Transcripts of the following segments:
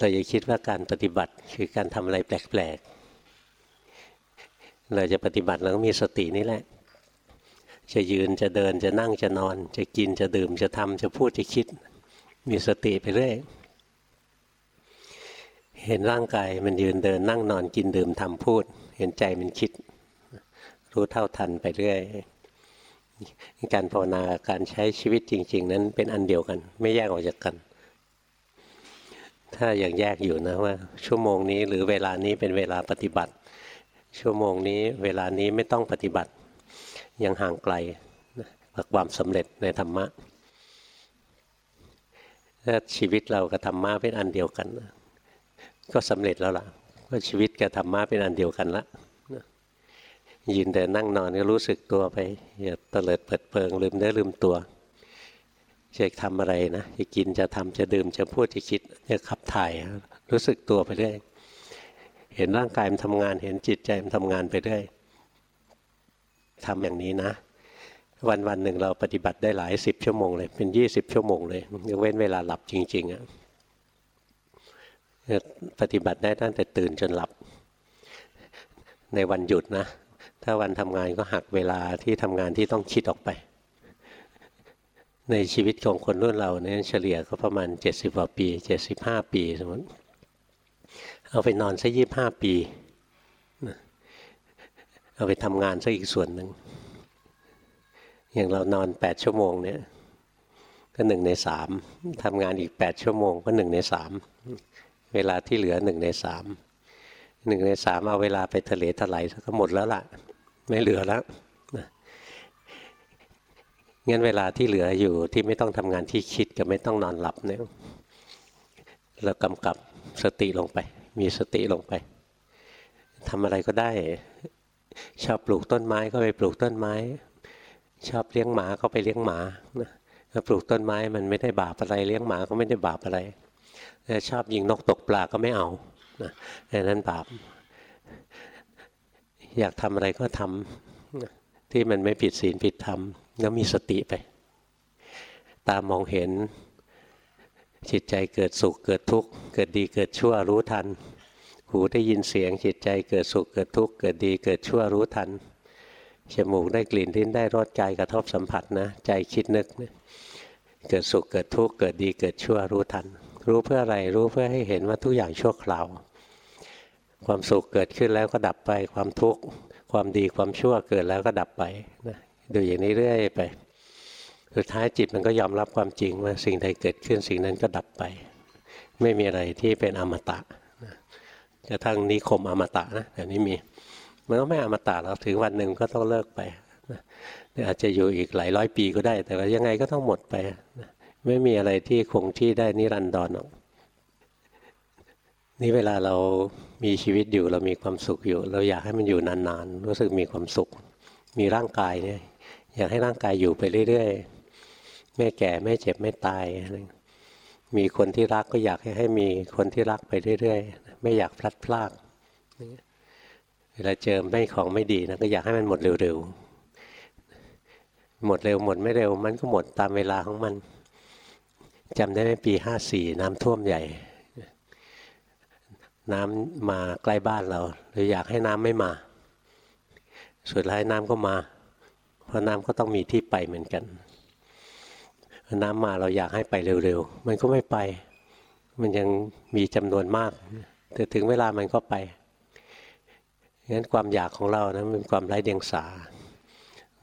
เราอย่าคิดว่าการปฏิบัติคือการทำอะไรแปลกๆ เราจะปฏิบัติเราต้องมีสตินี่แหละ จะยืนจะเดินจะนั่งจะนอน จะกินจะดื่มจะทำจะพูดจะคิด มีสติไปเรื่อยเห็นร่างกายมันยืนเดินนั่งนอนกินดื่มทำพูด เห็นใจมันคิด รู้เท่าทันไปเรื่อยการภาวนาการใช้ชีวิตจริง ๆ นั้นเป็นอันเดียวกัน ไม่แยกออกจากกัน ถ้าอย่างแยกอยู่นะว่า ชั่วโมงนี้หรือเวลานี้เป็นเวลาปฏิบัติ ชั่วโมงนี้เวลานี้ไม่ต้องปฏิบัติ ยังห่างไกลจากความสำเร็จในธรรมะถ้าชีวิตเรากับธรรมะเป็นอันเดียวกัน ก็สำเร็จแล้วล่ะก็ชีวิตกับธรรมะเป็นอันเดียวกันละยืนเดินนั่งนอนก็รู้สึกตัวไปอย่าเตลิดเปิดเปิงลืมเนื้อลืมตัว จะทำอะไรนะจะกินจะทำจะดื่มจะพูดจะคิดจะขับถ่าย รู้สึกตัวไปเรื่อยเห็นร่างกายมันทำงาน เห็นจิตใจมันทำงานไปเรื่อยทำอย่างนี้นะ วันวันหนึ่งเราปฏิบัติได้หลายสิบชั่วโมงเลย เป็นยี่สิบชั่วโมงเลยยกเว้นเวลาหลับจริงๆอะปฏิบัติได้ตั้งแต่ตื่นจนหลับ ในวันหยุดนะ ถ้าวันทำงานก็หักเวลาที่ทำงานที่ต้องคิดออกไป ในชีวิตของคนรุ่นเราเนี่ยเฉลี่ยก็ประมาณเจ็ดสิบกว่าปีเจ็ดสิบห้าปีสมมติเอาไปนอนสักยี่ห้าปี เอาไปทำงานสักอีกส่วนหนึ่ง อย่างเรานอนแปดชั่วโมงเนี่ย ก็หนึ่งในสามทำงานอีกแปดชั่วโมงก็หนึ่งในสามเวลาที่เหลือหนึ่งในสามหนึ่งในสามเอาเวลาไปทะเลถลายก็หมดแล้วล่ะ ไม่เหลือแล้ว งั้นเวลาที่เหลืออยู่ที่ไม่ต้องทำงานที่คิดกับไม่ต้องนอนหลับเนี่ยเรากำกับสติลงไป มีสติลงไปทำอะไรก็ได้ ชอบปลูกต้นไม้ก็ไปปลูกต้นไม้ ชอบเลี้ยงหมาก็ไปเลี้ยงหมาปลูกต้นไม้มันไม่ได้บาปอะไร เลี้ยงหมาก็ไม่ได้บาปอะไรชอบยิงนกตกปลาก็ไม่เอานะนั้นบาป อยากทำอะไรก็ทำที่มันไม่ผิดศีลผิดธรรม แล้วมีสติไป ตามองเห็นจิตใจเกิดสุขเกิดทุกข์เกิดดีเกิดชั่วรู้ทัน หูได้ยินเสียงจิตใจเกิดสุขเกิดทุกข์เกิดดีเกิดชั่วรู้ทันจมูกได้กลิ่นลิ้นได้รสใจกระทบสัมผัสนะ ใจคิดนึกเกิดสุขเกิดทุกข์เกิดดีเกิดชั่วรู้ทัน รู้เพื่ออะไรรู้เพื่อให้เห็นว่าทุกอย่างชั่วคราว ความสุขเกิดขึ้นแล้วก็ดับไปความทุกข์ความดีความชั่วเกิดแล้วก็ดับไปนะ ดูอย่างนี้เรื่อยไป สุดท้ายจิตมันก็ยอมรับความจริงว่าสิ่งใดเกิดขึ้นสิ่งนั้นก็ดับไป ไม่มีอะไรที่เป็นอมตะกระทั่งนิคมอมตะนะแต่นี้มีมันก็ไม่อมตะแล้วถึงวันหนึ่งก็ต้องเลิกไปอาจจะอยู่อีกหลายร้อยปีก็ได้ แต่ว่ายังไงก็ต้องหมดไป ไม่มีอะไรที่คงที่ได้นิรันดรหรอกนี่เวลาเรามีชีวิตอยู่เรามีความสุขอยู่ เราอยากให้มันอยู่นานๆ รู้สึกมีความสุข มีร่างกายเนี่ย อยากให้ร่างกายอยู่ไปเรื่อยๆ ไม่แก่ไม่เจ็บไม่ตายมีคนที่รักก็อยากให้ให้มีคนที่รักไปเรื่อยๆ ไม่อยากพลัดพรากเวลาเจอไม่ของไม่ดีนะก็อยากให้มันหมดเร็วๆ หมดเร็วหมดไม่เร็ว มันก็หมดตามเวลาของมันจำได้ไหมปีห้าสี่น้ำท่วมใหญ่ น้ำมาใกล้บ้านเราเราอยากให้น้ำไม่มา สุดท้ายน้ำก็มา เพราะน้ำก็ต้องมีที่ไปเหมือนกันน้ำมาเราอยากให้ไปเร็วๆ มันก็ไม่ไป มันยังมีจำนวนมาก แต่ถึงเวลามันก็ไป งั้นความอยากของเรานะเป็นความไร้เดียงสา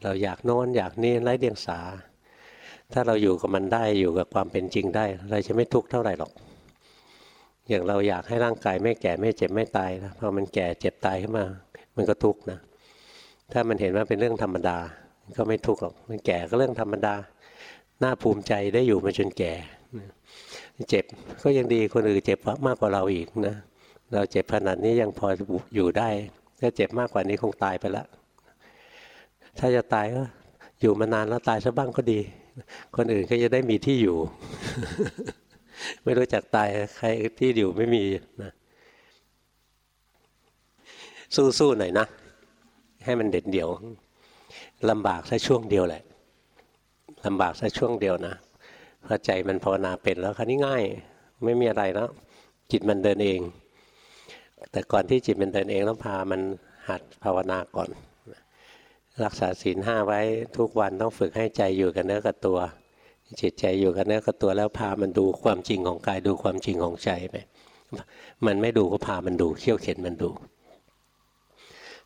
เราอยากโน้นอยากนี่ไร้เดียงสา ถ้าเราอยู่กับมันได้อยู่กับความเป็นจริงได้ เราจะไม่ทุกข์เท่าไหร่หรอก อย่างเราอยากให้ร่างกายไม่แก่ไม่เจ็บไม่ตายนะพอมันแก่เจ็บตายขึ้นมา มันก็ทุกข์นะ ถ้ามันเห็นว่าเป็นเรื่องธรรมดา ก็ไม่ทุกข์หรอกมันแก่ก็เรื่องธรรมดาน่าภูมิใจได้อยู่มาจนแก่เจ็บก็ยังดีคนอื่นเจ็บมากกว่าเราอีกนะเราเจ็บขนาดนี้ยังพออยู่ได้ถ้าเจ็บมากกว่านี้คงตายไปล้วถ้าจะตายก็อยู่มานานแล้วตายซะบ้างก็ดี คนอื่นก็จะได้มีที่อยู่ ไม่รู้จักตายใครที่อยู่ไม่มีนะสู้ๆหน่อยนะ ให้มันเด็ดเดี่ยว ลำบากแค่ช่วงเดียวแหละลำบากแค่ช่วงเดียวนะพอใจมันภาวนาเป็นแล้วคันนี้ง่ายไม่มีอะไรแล้ว จิตมันเดินเอง แต่ก่อนที่จิตมันเดินเองต้องพามันหัดภาวนาก่อน รักษาศีลห้าไว้ทุกวันต้องฝึกให้ใจอยู่กับเนื้อกับตัว จิตใจอยู่กับเนื้อกับตัวแล้วพามันดูความจริงของกายดูความจริงของใจไปมันไม่ดูก็พามันดูเขี่ยวเข็นมันดู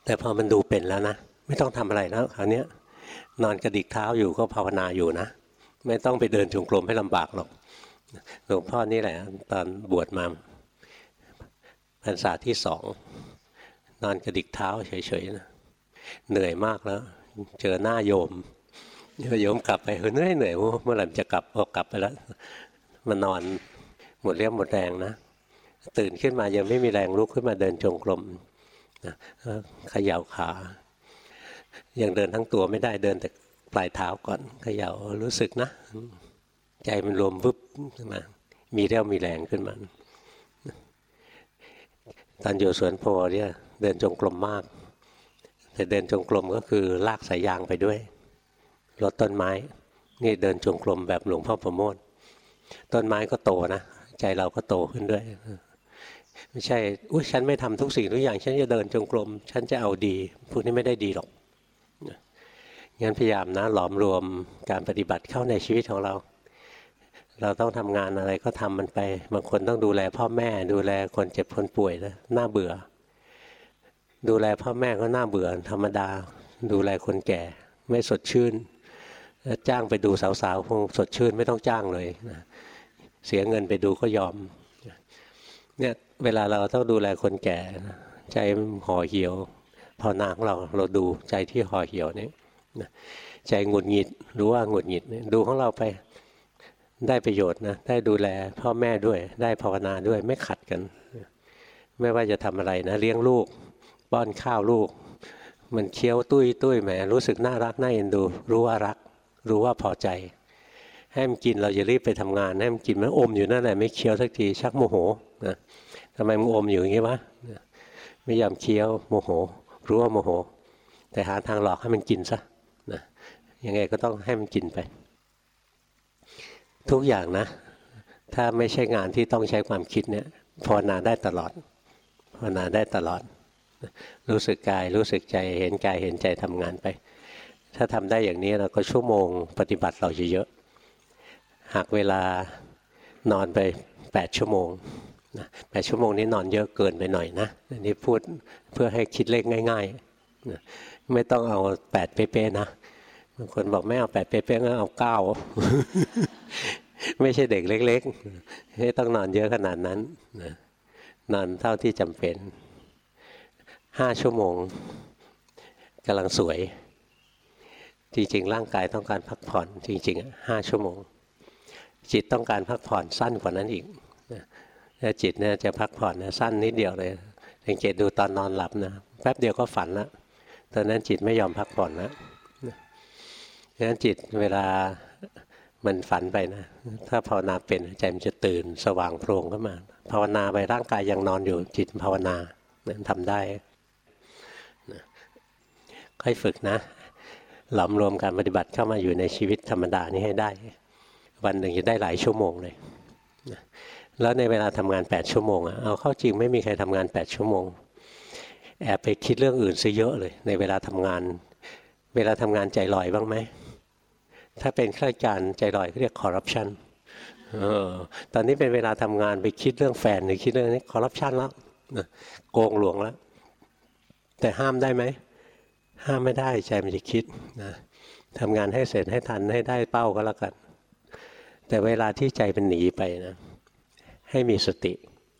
แต่พอมันดูเป็นแล้วนะ ไม่ต้องทำอะไรแล้วคราวนี้นอนกระดิกเท้าอยู่ก็ภาวนาอยู่นะ ไม่ต้องไปเดินจงกรมให้ลำบากหรอกหลวงพ่อนี่แหละ ตอนบวชมาพรรษาที่สองนอนกระดิกเท้าเฉยๆนะเหนื่อยมากแล้ว เจอหน้าโยมโยมกลับไปเฮ้ยเหนื่อยเหนื่อยเมื่อไหร่จะกลับพอกลับไปแล้วมานอนหมดเรี่ยวหมดแรงนะตื่นขึ้นมายังไม่มีแรงลุกขึ้นมาเดินจงกรมนะขย่าขา ยังเดินทั้งตัวไม่ได้เดินแต่ปลายเท้าก่อนขย่ารู้สึกนะ ใจมันรวมวึบขึ้นมา มีเรี่ยวมีแรงขึ้นมาตอนอยู่สวนโพเนี่ยเดินจงกรมมาก แต่เดินจงกรมก็คือลากสายยางไปด้วยรดต้นไม้ นี่เดินจงกรมแบบหลวงพ่อประโมทต้นไม้ก็โตนะใจเราก็โตขึ้นด้วย ไม่ใช่อุ้ยฉันไม่ทำทุกสิ่งทุกอย่าง ฉันจะเดินจงกรมฉันจะเอาดีพวกนี้ไม่ได้ดีหรอก งั้นพยายามนะหลอมรวมการปฏิบัติเข้าในชีวิตของเรา เราต้องทำงานอะไรก็ทำมันไป บางคนต้องดูแลพ่อแม่ ดูแลคนเจ็บคนป่วยนะน่าเบื่อ ดูแลพ่อแม่ก็น่าเบื่อ ธรรมดา ดูแลคนแก่ไม่สดชื่นจ้างไปดูสาวๆคงสดชื่นไม่ต้องจ้างเลยนะเสียเงินไปดูก็ยอมเนี่ยเวลาเราต้องดูแลคนแก่ ใจห่อเหี่ยวพอนาของเราเราดูใจที่ห่อเหี่ยวนี่ ใจหงุดหงิดรู้ว่าหงุดหงิดดูของเราไปได้ประโยชน์นะได้ดูแลพ่อแม่ด้วยได้ภาวนาด้วยไม่ขัดกัน ไม่ว่าจะทำอะไรนะ เลี้ยงลูกป้อนข้าวลูก มันเคี้ยวตุ้ยตุ้ยแหมรู้สึกน่ารักน่าเอ็นดู รู้ว่ารัก รู้ว่าพอใจ ให้มันกินเราจะรีบไปทำงานให้มันกินมันอมอยู่นั่นแหละไม่เคี้ยวสักทีชักโมโหนะทำไมมึงอมอยู่อย่างนี้วะไม่ยอมเคี้ยวโมโห รู้ว่าโมโห แต่หาทางหลอกให้มันกินซะ ยังไงก็ต้องให้มันกินไป ทุกอย่างนะ ถ้าไม่ใช่งานที่ต้องใช้ความคิดเนี่ยภาวนาได้ตลอดภาวนาได้ตลอด รู้สึกกายรู้สึกใจเห็นกายเห็นใจทำงานไป ถ้าทำได้อย่างนี้เราก็ชั่วโมงปฏิบัติเราจะเยอะ หากเวลานอนไปแปดชั่วโมงแปดชั่วโมงนี้นอนเยอะเกินไปหน่อยนะอันนี้พูดเพื่อให้คิดเลขง่ายๆไม่ต้องเอาแปดเป๊ะๆนะ บางคนบอกไม่เอาแปดเป๊ะๆก็เอาเก้าไม่ใช่เด็กเล็กๆไม่ต้องนอนเยอะขนาดนั้นนอนเท่าที่จำเป็นห้าชั่วโมงกำลังสวย จริงๆ ร่างกายต้องการพักผ่อน จริงๆห้าชั่วโมง จิตต้องการพักผ่อนสั้นกว่านั้นอีกถ้าจิตเนี่ยจะพักผ่อนนะสั้นนิดเดียวเลยสังเกตดูตอนนอนหลับนะแป๊บเดียวก็ฝันแล้วตอนนั้นจิตไม่ยอมพักผ่อนแล้ว ดังนั้นจิตเวลามันฝันไปนะ ถ้าภาวนาเป็นใจมันจะตื่นสว่างโพร่งขึ้นมา ภาวนาไปร่างกายยังนอนอยู่จิตภาวนานั้นทำได้ค่อยฝึกนะ หลอมรวมการปฏิบัติเข้ามาอยู่ในชีวิตธรรมดานี้ให้ได้ วันหนึ่งจะได้หลายชั่วโมงเลยแล้วในเวลาทำงาน 8 ชั่วโมงเอาเข้าจริงไม่มีใครทำงาน 8 ชั่วโมง แอบไปคิดเรื่องอื่นซะเยอะเลย ในเวลาทำงาน เวลาทำงานใจลอยบ้างไหม ถ้าเป็นข้าราชการใจลอยเรียกคอร์รัปชันตอนนี้เป็นเวลาทำงานไปคิดเรื่องแฟนหรือคิดเรื่องนี้คอร์รัปชันแล้วโกงหลวงแล้ว แต่ห้ามได้ไหม ห้ามไม่ได้ใจมันจะคิดนะทำงานให้เสร็จให้ทันให้ได้เป้าก็แล้วกัน แต่เวลาที่ใจเป็นหนีไปนะ ให้มีสติ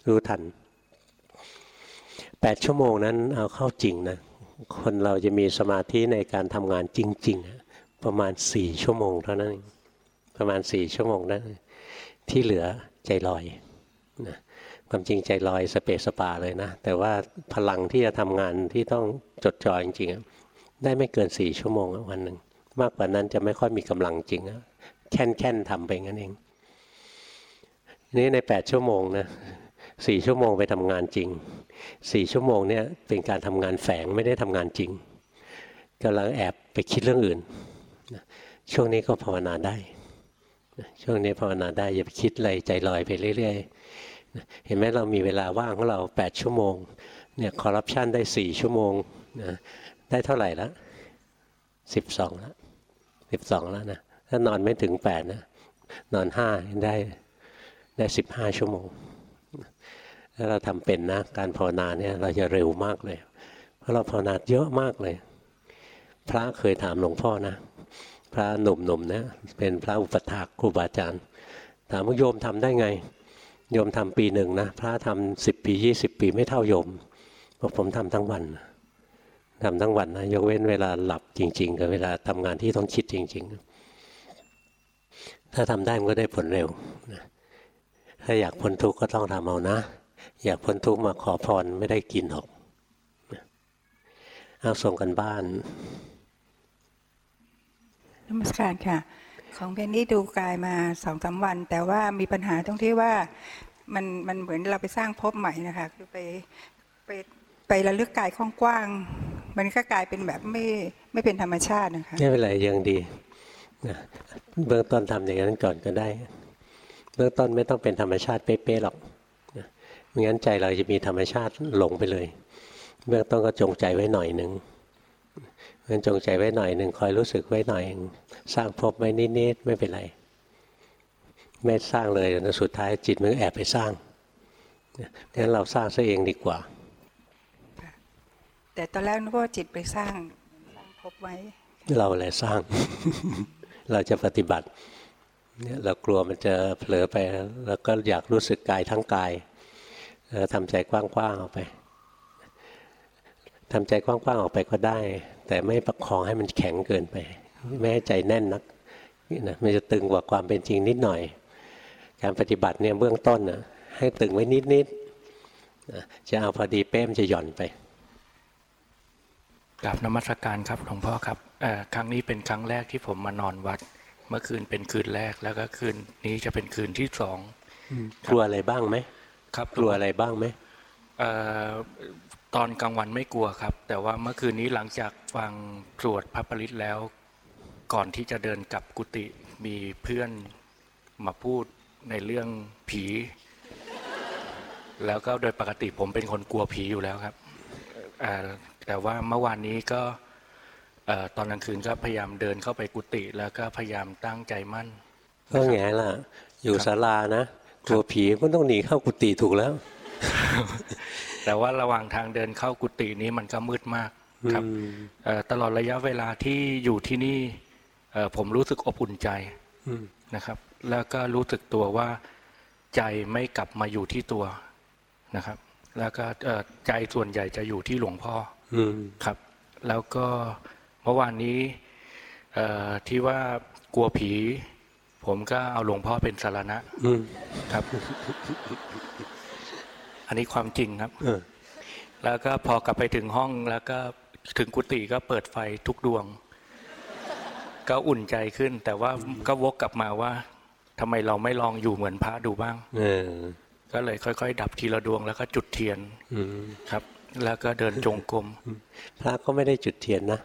รู้ทันแปดชั่วโมงนั้นเอาเข้าจริงนะ คนเราจะมีสมาธิในการทำงานจริง ๆ ประมาณสี่ชั่วโมงเท่านั้น ประมาณสี่ชั่วโมงนั้น ที่เหลือใจลอยนะความจริงใจลอยสเปสปาเลยนะ แต่ว่าพลังที่จะทำงานที่ต้องจดจ่อจริงๆ ได้ไม่เกินสี่ชั่วโมงวันหนึ่ง มากกว่านั้นจะไม่ค่อยมีกำลังจริงแค่นแค่นทำไปงั้นเอง นี่ในแปดชั่วโมงนะสี่ชั่วโมงไปทำงานจริงสี่ชั่วโมงเนี่ยเป็นการทำงานแฝงไม่ได้ทำงานจริงกำลังแอบไปคิดเรื่องอื่น ช่วงนี้ก็ภาวนาได้ ช่วงนี้ภาวนาได้อย่าไปคิดอะไรใจลอยไปเรื่อยเห็นไหมเรามีเวลาว่างของเราแปดชั่วโมง เนี่ยคอร์รัปชันได้สี่ชั่วโมงนะได้เท่าไหร่ละสิบสองละสิบสองแล้วนะ ถ้านอนไม่ถึงแปดนะนอนห้าได้ได้สิบห้าชั่วโมงถ้าเราทำเป็นนะการภาวนาเนี่ยเราจะเร็วมากเลย เพราะเราภาวนาเยอะมากเลย พระเคยถามหลวงพ่อนะ พระหนุ่มๆนะเป็นพระอุปถากครูบาอาจารย์ ถามว่าโยมทำได้ไง โยมทำปีหนึ่งนะพระทำสิบปียี่สิบปีไม่เท่าโยมบอกผมทำทั้งวันทำทั้งวันนะยกเว้นเวลาหลับจริง ๆ กับเวลาทำงานที่ต้องคิดจริง ๆ ถ้าทำได้มันก็ได้ผลเร็วนะถ้าอยากพ้นทุกข์ก็ต้องทำเอานะ อยากพ้นทุกข์มาขอพรไม่ได้กินหรอกเอาส่งกันบ้าน สการค่ะ ของเพนนี่ดูกายมาสองสาวัน แต่ว่ามีปัญหาตรงที่ว่ามันมันเหมือนเราไปสร้างภพใหม่นะคะคือไปไปไประลึกกายกว้างๆมันก็กลายเป็นแบบไม่ไม่เป็นธรรมชาตินะคะไม่เป็นไรยังดีนะเบื้องต้นทำอย่างนั้นก่อนก็ได้ เบื้องต้นไม่ต้องเป็นธรรมชาติเป๊ะๆหรอกนะไม่งั้นใจเราจะมีธรรมชาติหลงไปเลย เบื้องต้นก็จงใจไว้หน่อยหนึ่ง งั้นจงใจไว้หน่อยหนึ่งคอยรู้สึกไว้หน่อย สร้างภพไว้นิดๆไม่เป็นไร ไม่สร้างเลยนะสุดท้ายจิตมันแอบไปสร้างงั้นเราสร้างซะเองดีกว่า แต่ตอนแรกนึกว่าจิตไปสร้างสร้างภพไว้ เราอะไรสร้าง เราจะปฏิบัติเนี่ยเรากลัวมันจะเผลอไป แล้วก็อยากรู้สึกกายทั้งกายเราทำใจกว้างๆออกไป ทำใจกว้างๆออกไปก็ได้ แต่ไม่ประคองให้มันแข็งเกินไป ไม่ให้ใจแน่นนักนะมันจะตึงกว่าความเป็นจริงนิดหน่อย การปฏิบัติเนี่ยเบื้องต้นนะให้ตึงไว้นิดๆนะจะเอาพอดีเป้มจะหย่อนไปกราบนมัสการครับหลวงพ่อครับเอ่อครั้งนี้เป็นครั้งแรกที่ผมมานอนวัด เมื่อคืนเป็นคืนแรกแล้วก็คืนนี้จะเป็นคืนที่สองกลัวอะไรบ้างไหมครับกลัวอะไรบ้างไหมเอ่อ ตอนกลางวันไม่กลัวครับ แต่ว่าเมื่อคืนนี้หลังจากฟังสวดพระปริตแล้ว ก่อนที่จะเดินกลับกุฏิมีเพื่อนมาพูดในเรื่องผี แล้วก็โดยปกติผมเป็นคนกลัวผีอยู่แล้วครับ แต่ว่าเมื่อวานนี้ก็ตอนกลางคืนก็พยายามเดินเข้าไปกุฏิแล้วก็พยายามตั้งใจมั่น ก็แง่ล่ะ อยู่ศาลานะ กลัวผีก็ต้องหนีเข้ากุฏิถูกแล้ว แต่ว่าระหว่างทางเดินเข้ากุฏินี้มันก็มืดมากครับอืมเอ่อตลอดระยะเวลาที่อยู่ที่นี่เอ่อผมรู้สึกอบอุ่นใจอืมนะครับ แล้วก็รู้สึกตัวว่าใจไม่กลับมาอยู่ที่ตัวนะครับ แล้วก็เอ่อใจส่วนใหญ่จะอยู่ที่หลวงพ่ออืมครับ แล้วก็เมื่อวานนี้เอ่อที่ว่ากลัวผี ผมก็เอาหลวงพ่อเป็นสารณะอืมครับ อันนี้ความจริงครับเออแล้วก็พอกลับไปถึงห้องแล้วก็ถึงกุฏิก็เปิดไฟทุกดวง ก็อุ่นใจขึ้น แต่ว่าก็วกกลับมาว่าทำไมเราไม่ลองอยู่เหมือนพระดูบ้างเออก็เลยค่อย ๆ ดับทีละดวงแล้วก็จุดเทียนอืมครับ แล้วก็เดินจงกรมพระก็ไม่ได้จุดเทียนนะ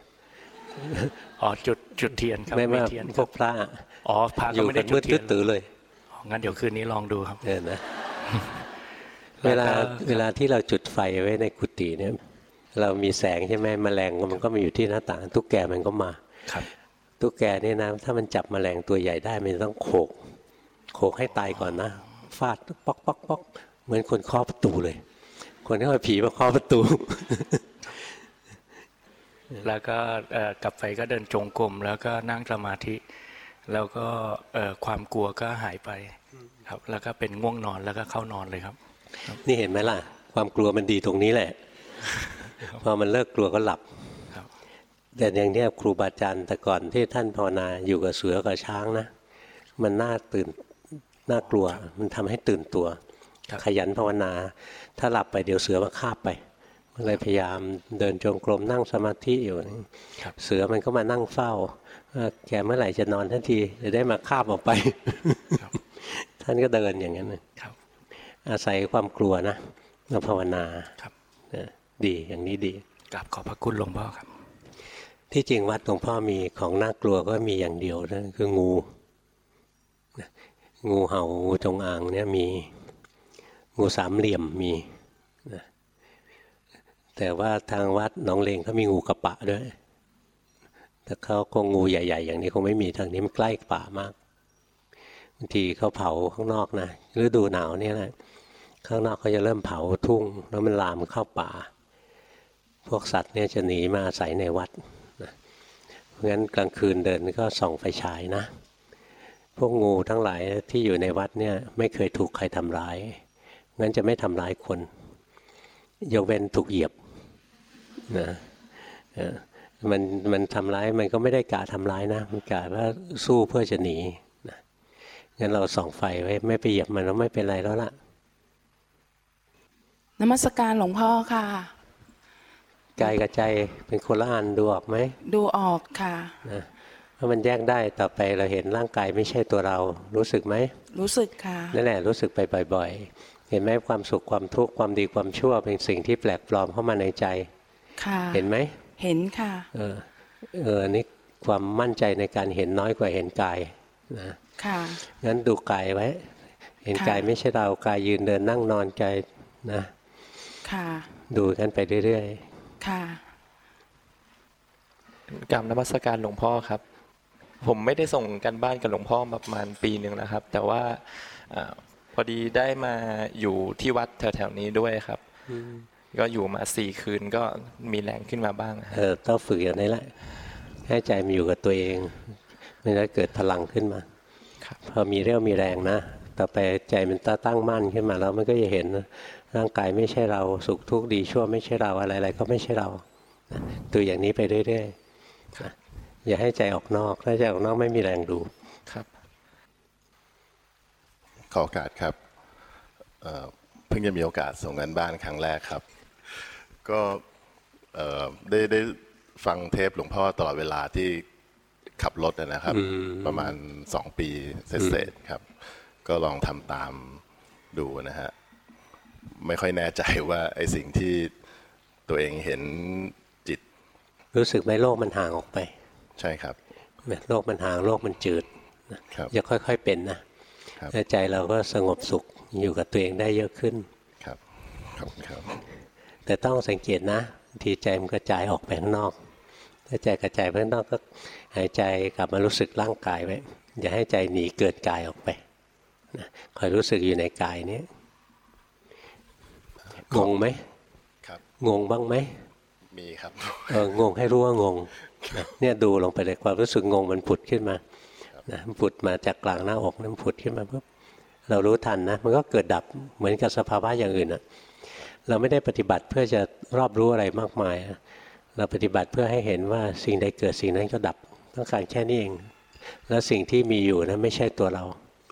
อ๋อจุดจุดเทียนครับไม่ว่าเทียนพวกพระอ๋อพระอก็ยู่ไม่กัได้นจุมืดดเทียนตื้อๆเลยอ๋องั้นเดี๋ยวคืนนี้ลองดูครับเออนะแล้ เววก็ลาเวลาที่เราจุดไฟไว้ในกุฏิเนี่ย เรามีแสงใช่ไหมแมลงมันก็มาอยู่ที่หน้าต่างตุ๊กแกมันก็มาครับตุ๊กแกเนี่ยนะถ้ามันจับแมลงตัวใหญ่ได้มันต้องโขก โขกให้ตายก่อนนะฟาดป๊อกป๊อกป๊อกเหมือนคนเคาะประตูเลย คนที่ว่าผีมาเคาะประตู แล้วก็เอ่อกลับไปก็เดินจงกรมแล้วก็นั่งสมาธิ แล้วก็เอ่อความกลัวก็หายไป ครับ แล้วก็เป็นง่วงนอนแล้วก็เข้านอนเลยครับ นี่เห็นไหมล่ะ ความกลัวมันดีตรงนี้แหละพอมันเลิกกลัวก็หลับครับแต่อย่างเนี้ยครูบาอาจารย์แต่ก่อนที่ท่านภาวนาอยู่กับเสือกับช้างนะ มันน่าตื่นน่ากลัว มันทำให้ตื่นตัวครับขยันภาวนา ถ้าหลับไปเดี๋ยวเสือมาคาบไปมันเลยพยายามเดินจงกรมนั่งสมาธิอยู่ครับเสือมันก็มานั่งเฝ้าว่าแกเมื่อไหร่จะนอนทันทีจะได้มาคาบออกไป ท่านก็เดินอย่างนั้นน่ะครับ อาศัยความกลัวนะมาภาวนาครับนะดีอย่างนี้ดีกราบขอบพระคุณหลวงพ่อครับ ที่จริงวัดหลวงพ่อมีของน่ากลัวก็มีอย่างเดียวนะคืองูนะงูเห่างูจงอางเนี่ยมีงูสามเหลี่ยมมีนะแต่ว่าทางวัดหนองเลงเขามีงูกระปะด้วย แต่เขาคงงูใหญ่ ๆ อย่างนี้คงไม่มีทางนี้มันใกล้ป่ามากบางทีเขาเผาข้างนอกนะฤดูหนาวเนี่ยนะ ข้างนอกเขาจะเริ่มเผาทุ่ง แล้วมันลามเข้าป่า พวกสัตว์เนี่ยจะหนีมาอาศัยในวัดนะเพราะงั้นกลางคืนเดินก็ส่องไฟฉายนะ พวกงูทั้งหลายที่อยู่ในวัดเนี่ยไม่เคยถูกใครทำร้าย งั้นจะไม่ทำร้ายคนยกเว้นถูกเหยียบนะมันมันทำร้ายมันก็ไม่ได้กะทำร้ายนะ มันกะว่าสู้เพื่อจะหนีนะงั้นเราส่องไฟไว้ไม่ไปเหยียบมันแล้วไม่เป็นไรแล้วล่ะ นมัสการหลวงพ่อค่ะกายกับใจเป็นคนละอันดูออกไหม ดูออกค่ะนะถ้ามันแยกได้ต่อไปเราเห็นร่างกายไม่ใช่ตัวเรา รู้สึกไหม รู้สึกค่ะนั่นแหละรู้สึกไปบ่อย ๆ เห็นไหมความสุขความทุกข์ความดีความชั่วเป็นสิ่งที่แปลกปลอมเข้ามาในใจ ค่ะ เห็นไหม เห็นค่ะ เออ เออนี่ความมั่นใจในการเห็นน้อยกว่าเห็นกายนะค่ะงั้นดูกายไว้ เห็นค่ะกายไม่ใช่เรากายยืนเดินนั่งนอนใจนะ ค่ะดูกันไปเรื่อยค่ะกรรมนมัสการหลวงพ่อครับ ผมไม่ได้ส่งกันบ้านกับหลวงพ่อมาประมาณปีหนึ่งแล้วครับ แต่ว่าอาพอดีได้มาอยู่ที่วัดแถวๆนี้ด้วยครับก็อยู่มาสี่คืนก็มีแรงขึ้นมาบ้างๆฮะเออต้องฝึกอย่างนี้แหละให้ใจมันอยู่กับตัวเองมันจะเกิดพลังขึ้นมาครับพอมีเรี่ยวมีแรงนะต่อไปใจมันตั้งมั่นขึ้นมาแล้วมันก็จะเห็นนะ ร่างกายไม่ใช่เราสุขทุกข์ดีชั่วไม่ใช่เราอะไรๆก็ไม่ใช่เรานะดูอย่างนี้ไปเรื่อยๆนะอย่าให้ใจออกนอก ถ้าใจออกนอกไม่มีแรงดูครับ ขอโอกาสครับเอ่อเพิ่งจะมีโอกาสส่งงานบ้านครั้งแรกครับ ก็เอ่อได้ได้ฟังเทปหลวงพ่อตลอดเวลาที่ขับรถนะครับ ประมาณสองปีเศษๆครับ ก็ลองทำตามดูนะฮะ ไม่ค่อยแน่ใจว่าไอ้สิ่งที่ตัวเองเห็นจิต รู้สึกไหมโลกมันห่างออกไป ใช่ครับเนี่ยโลกมันห่างโลกมันจืดนะครับจะค่อยๆเป็นนะครับแล้วใจเราก็สงบสุขอยู่กับตัวเองได้เยอะขึ้นครับขอบคุณครับ แต่ต้องสังเกตนะบางทีใจมันกระจายออกไปข้างนอก ถ้าใจกระจายไปข้างนอกก็หายใจกลับมารู้สึกร่างกายไว้อย่าให้ใจหนีเกิดกายออกไปนะคอยรู้สึกอยู่ในกายนี้ งงไหมครับ งงบ้างไหมมีครับเอองงให้รู้ว่างงนะเนี่ยดูลงไปเลยความรู้สึกงงมันผุดขึ้นมานะมันผุดมาจากกลางหน้าอกนะมันผุดขึ้นมาปุ๊บเรารู้ทันนะมันก็เกิดดับเหมือนกับสภาวะอย่างอื่นอะเราไม่ได้ปฏิบัติเพื่อจะรอบรู้อะไรมากมายนะเราปฏิบัติเพื่อให้เห็นว่าสิ่งใดเกิดสิ่งนั้นก็ดับต้องการแค่นี้เอง แล้วสิ่งที่มีอยู่นะไม่ใช่ตัวเรา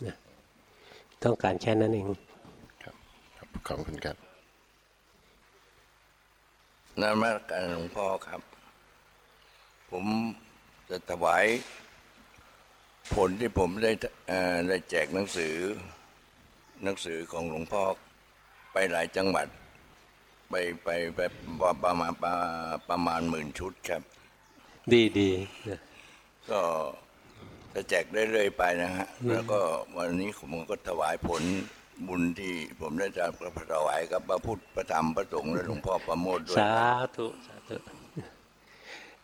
นะต้องการแค่นั้นเอง ครับขอบคุณครับ นมัสการหลวงพ่อครับ ผมจะถวายผลที่ผมได้เอ่อได้แจกหนังสือ หนังสือของหลวงพ่อไปหลายจังหวัด ไปไปไปประมาณประประมาณหมื่นชุดครับ ดีดีนะก็จะแจกเรื่อยๆไปนะฮะ แล้วก็วันนี้ผมก็ถวายผล บุญที่ผมได้จาระถวายกับพระพุทธพระธรรมพระสงฆ์และหลวงพ่อประโมทด้วยสาธุสาธุ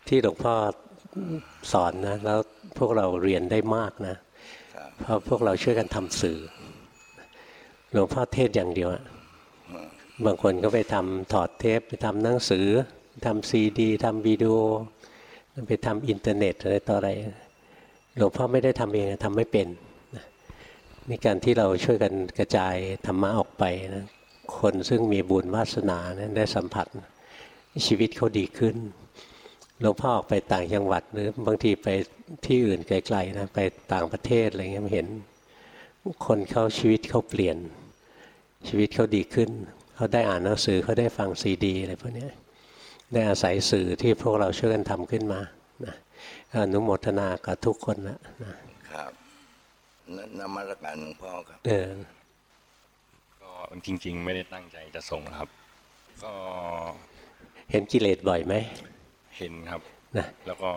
ที่หลวงพ่อสอนนะ แล้วพวกเราเรียนได้มากนะเพราะพวกเราช่วยกันทำสื่อ หลวงพ่อเทศอย่างเดียวอะบางคนก็ไปทำถอดเทปไปทำหนังสือทำซีดีทำวิดีโอไปทำอินเทอร์เน็ตอะไรต่ออะไรหลวงพ่อไม่ได้ทำเองทำไม่เป็น นี่การที่เราช่วยกันกระจายธรรมะออกไปนะคนซึ่งมีบุญวาสนานะได้สัมผัสชีวิตเขาดีขึ้นหลวงพ่อออกไปต่างจังหวัดหรือบางทีไปที่อื่นไกลๆนะไปต่างประเทศอะไรเงี้ยเห็น คนเขาชีวิตเขาเปลี่ยน ชีวิตเขาดีขึ้นเขาได้อ่านหนังสือเขาได้ฟังซีดีอะไรพวกนี้ได้อาศัยสื่อที่พวกเราช่วยกันทำขึ้นมานะอนุโมทนากับทุกคนนะนะ นนมัสการหลวงพ่อครับ เออก็จริง ๆ ไม่ได้ตั้งใจจะส่งนะครับ ก็เห็นกิเลสบ่อยไหม เห็นครับนะแล้วก็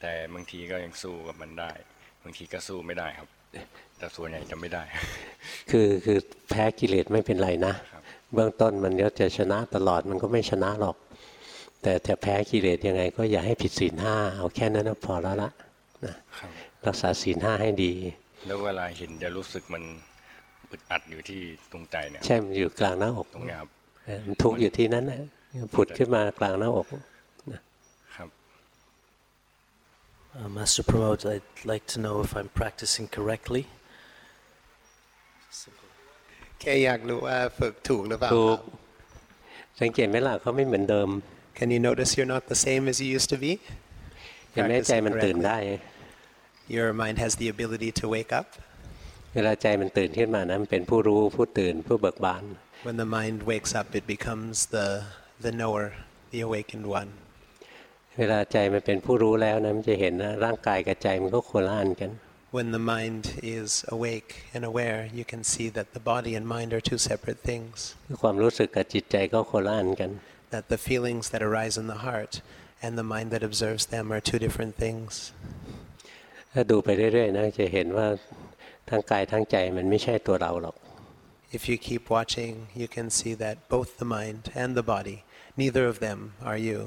แต่บางทีก็ยังสู้กับมันได้ บางทีก็สู้ไม่ได้ครับ แต่ส่วนใหญ่จะไม่ได้ คือคือพพ้กิเลสไม่เป็นไรนะครับเบื้องต้นมันก็จะชนะตลอดมันก็ไม่ชนะหรอก แต่จะแพ้กิเลสยังไง ก็อย่าให้ผิดศีลห้าเอาแค่นั้นก็พอแล้วละนะครับรักษาศีลห้าให้ดี แล้วเวลาเห็นจะรู้สึกมันอึดอัดอยู่ที่ตรงใจเนี่ยใช่มันอยู่กลางหน้าอกตรงเนี้ยครับเออมันทุกข์อยู่ที่นั้นนะผุดขึ้นมากลางหน้าอกครับ Uh, Master Pramod, I'd like to know if I'm practicing correctly. แค่อยากรู้ว่าฝึกถูกหรือเปล่าถูคกรับสังเกตไหมล่ะเขาไม่เหมือนเดิม Can you notice you're not the same as you used to be เห็นไหมใจมันตื่นได้ Your mind has the ability to wake up เวลาใจมันตื่นขึ้นมานะมันเป็นผู้รู้ผู้ตื่นผู้เบิกบาน When the mind wakes up it becomes the the knower the awakened one เวลาใจมันเป็นผู้รู้แล้วนะมันจะเห็นนะร่างกายกับใจมันก็คนละอันกัน When the mind is awake and aware you can see that the body and mind are two separate things ความรู้สึกกับจิตใจก็คนละอันกัน that the feelings that arise in the heart and the mind that observes them are two different things ถ้าดูไปเรื่อยๆนะจะเห็นว่าทั้งกายทั้งใจมันไม่ใช่ตัวเราหรอก If you keep watching you can see that both the mind and the body neither of them are you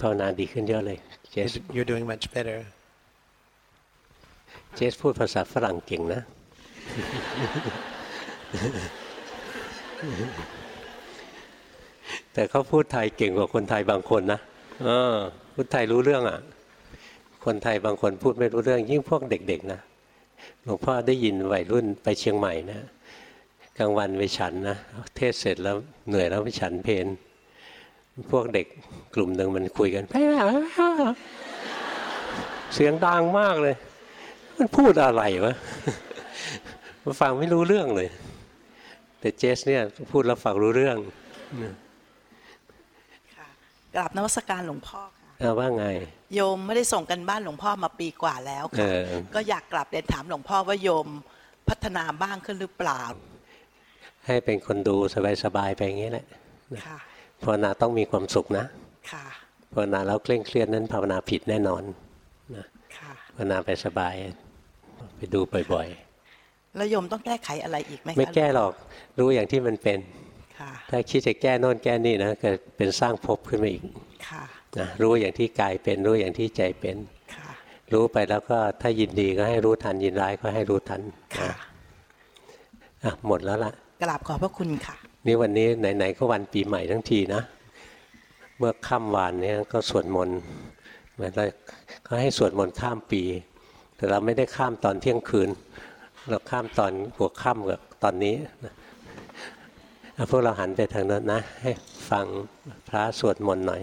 ภาวนาดีขึ้นเยอะเลยเจส You're- you're doing much better เจสพูดภาษาฝรั่งเก่งนะ แต่เขาพูดไทยเก่งกว่าคนไทยบางคนนะเออพูดไทยรู้เรื่องอะ คนไทยบางคนพูดไม่รู้เรื่อง ยิ่งพวกเด็ก ๆ นะหลวงพ่อได้ยินวัยรุ่นไปเชียงใหม่นะกลางวันไปฉันนะเทศเสร็จแล้วเหนื่อยแล้วไปฉันเพนพวกเด็กกลุ่มหนึ่งมันคุยกันเสียงดังมากเลย มันพูดอะไรวะมันฟังไม่รู้เรื่องเลย แต่เจสเนี่ยพูดแล้วฟังรู้เรื่องกราบนวัสการหลวงพ่อ ว่าไง โยมไม่ได้ส่งกันบ้านหลวงพ่อมาปีกว่าแล้วเอค่ะอก็อยากกลับเรียนถามหลวงพ่อว่าโยมพัฒนาบ้างขึ้นหรือเปล่า ให้เป็นคนดูสบายๆไปอย่างนี้แหละค่ะภาวนาต้องมีความสุขนะ ค่ะภาวนาแล้วเคร่งเครียดนั้นภาวนาผิดแน่นอนนะค่ะภาวนาไปสบาย ไปดูบ่อยแล้วโยมต้องแก้ไขอะไรอีกไหมๆคะไม่แก้หรอก รู้อย่างที่มันเป็นค่ะถ้าคิดจะแก้โน่นแก้นี่นะก็เป็นสร้างภพขึ้นมาอีก ค่ะ นะรู้อย่างที่กายเป็นรู้อย่างที่ใจเป็นค่ะรู้ไปแล้วก็ถ้ายินดีก็ให้รู้ทันยินร้ายก็ให้รู้ทันค่ะนะอะหมดแล้วล่ะกราบขอบพระคุณค่ะ นี่วันนี้ไหนๆก็วันปีใหม่ทั้งทีนะ เมื่อค่ำวานเนี่ยก็สวดมนต์เหมือนเราก็ให้สวดมนต์ข้ามปี แต่เราไม่ได้ข้ามตอนเที่ยงคืน เราข้ามตอนหัวค่ำกับตอนนี้นะอะพวกเราหันไปทางนั้นนะ ให้ฟังพระสวดมนต์หน่อย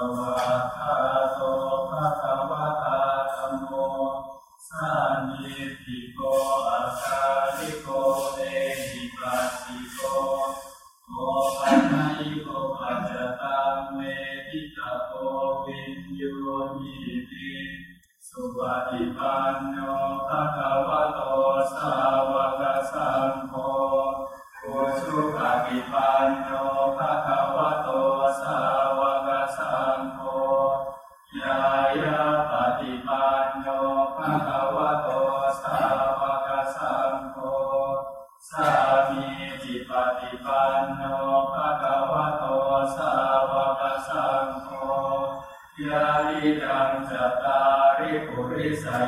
Amen. จัตตาริปุริสย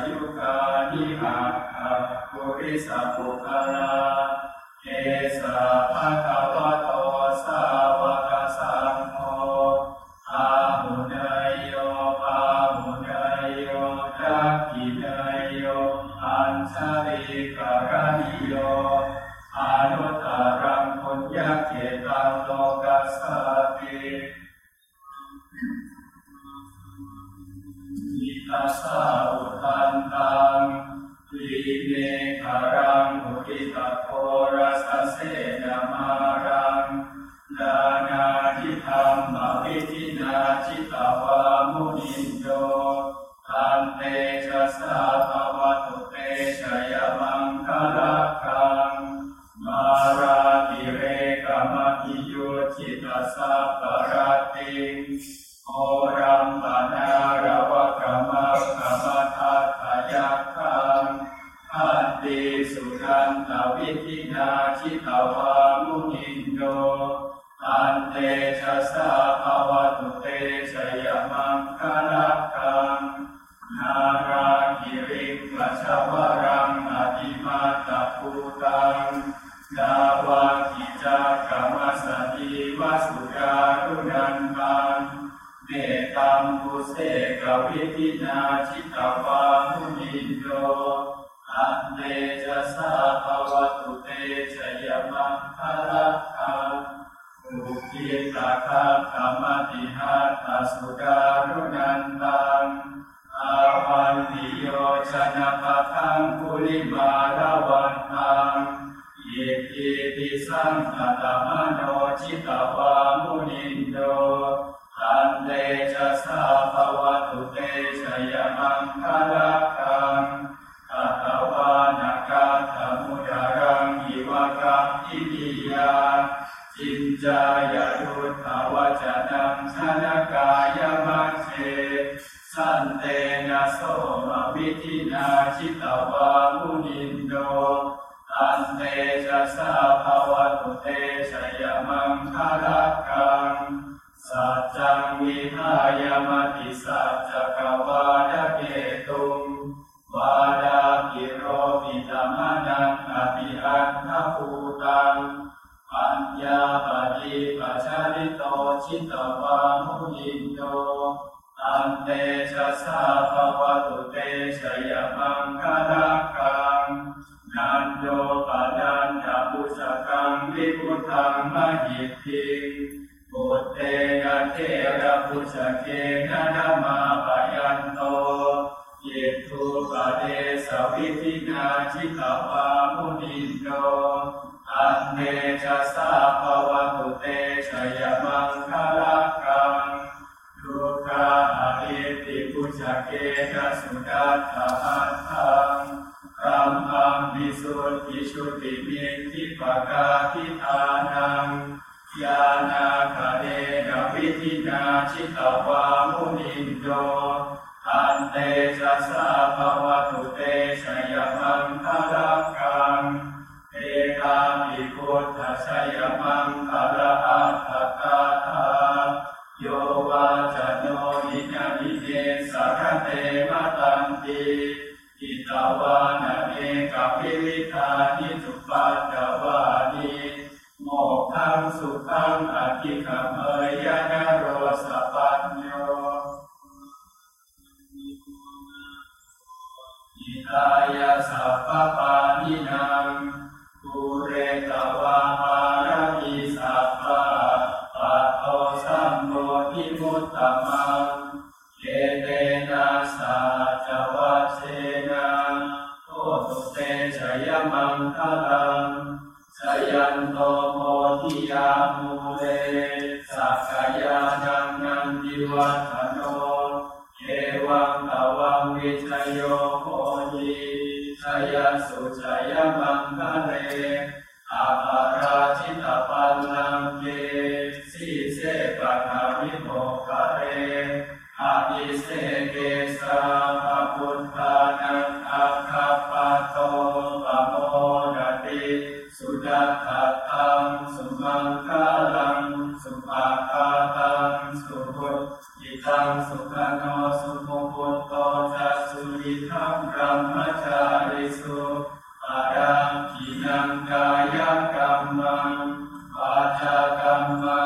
จนังชนกายมังเชสันเตนะโสมวิธินาชิตาวามุนินโดอันเตชะสาภาวตุเตชยมังคารักังสัจจวิหายมติสัจจกวา สะภวตุเตชยมังคลาคังนันโยปดันยาบุชกังวิพุทังมหิตถิบุตเตยเทระบุชเกนะนามาปยันโตเยตุปเดสวิธินาจิตาปามุนิโนอันเนชะสาภวตุเตชยมังคล เกนสุดัตาธรรมธรรมังวิสุทธิชุติเมธิปกาทิทานังยาณาคเดนวิธินาชิตวามุนินโยอันเตชะสาภวตุเตชยมังคลังกังเอกามิพุทธชยมังคระอัตตะ วาเอกวิริธานิสุปัตตวานีโมทังสุขังอธิขเมยนโรสปัโยอิตายาสัพปานินังภูเรตวาหารมิสัพพา Kamma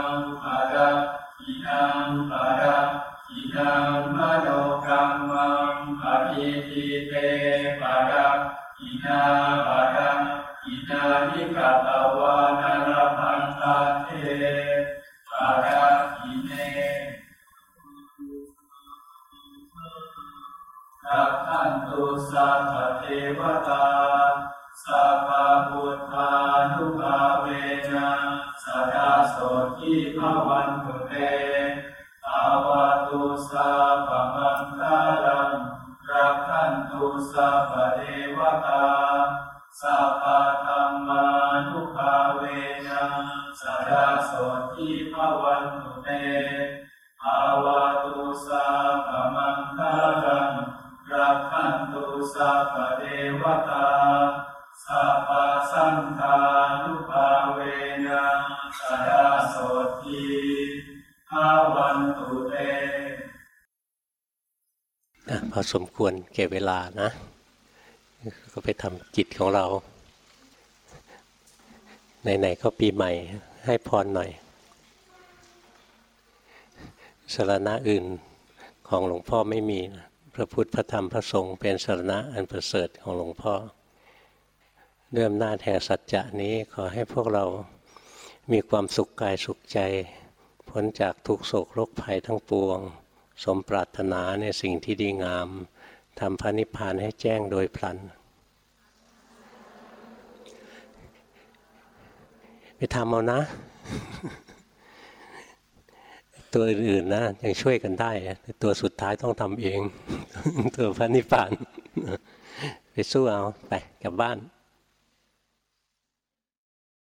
นะสดาโสทีอาวันตุเตนะพอสมควรเก็บเวลานะ ก็ไปทำจิตของเรา ไหนๆก็ปีใหม่ให้พรหน่อยสรณะอื่นของหลวงพ่อไม่มีนะพระพุทธพระธรรมพระสงฆ์เป็นสรณะอันประเสริฐของหลวงพ่อด้วยอำนาจแห่งสัจจะนี้ขอให้พวกเรา มีความสุขกายสุขใจ พ้นจากทุกโศกโรคภัยทั้งปวง สมปรารถนาในสิ่งที่ดีงามทำพระนิพพานให้แจ้งโดยพลัน ไปทำเอานะ ตัวอื่นๆนะยังช่วยกันได้แต่ตัวสุดท้ายต้องทำเอง ตัวพระนิพพาน ไปสู้เอา ไปกลับบ้าน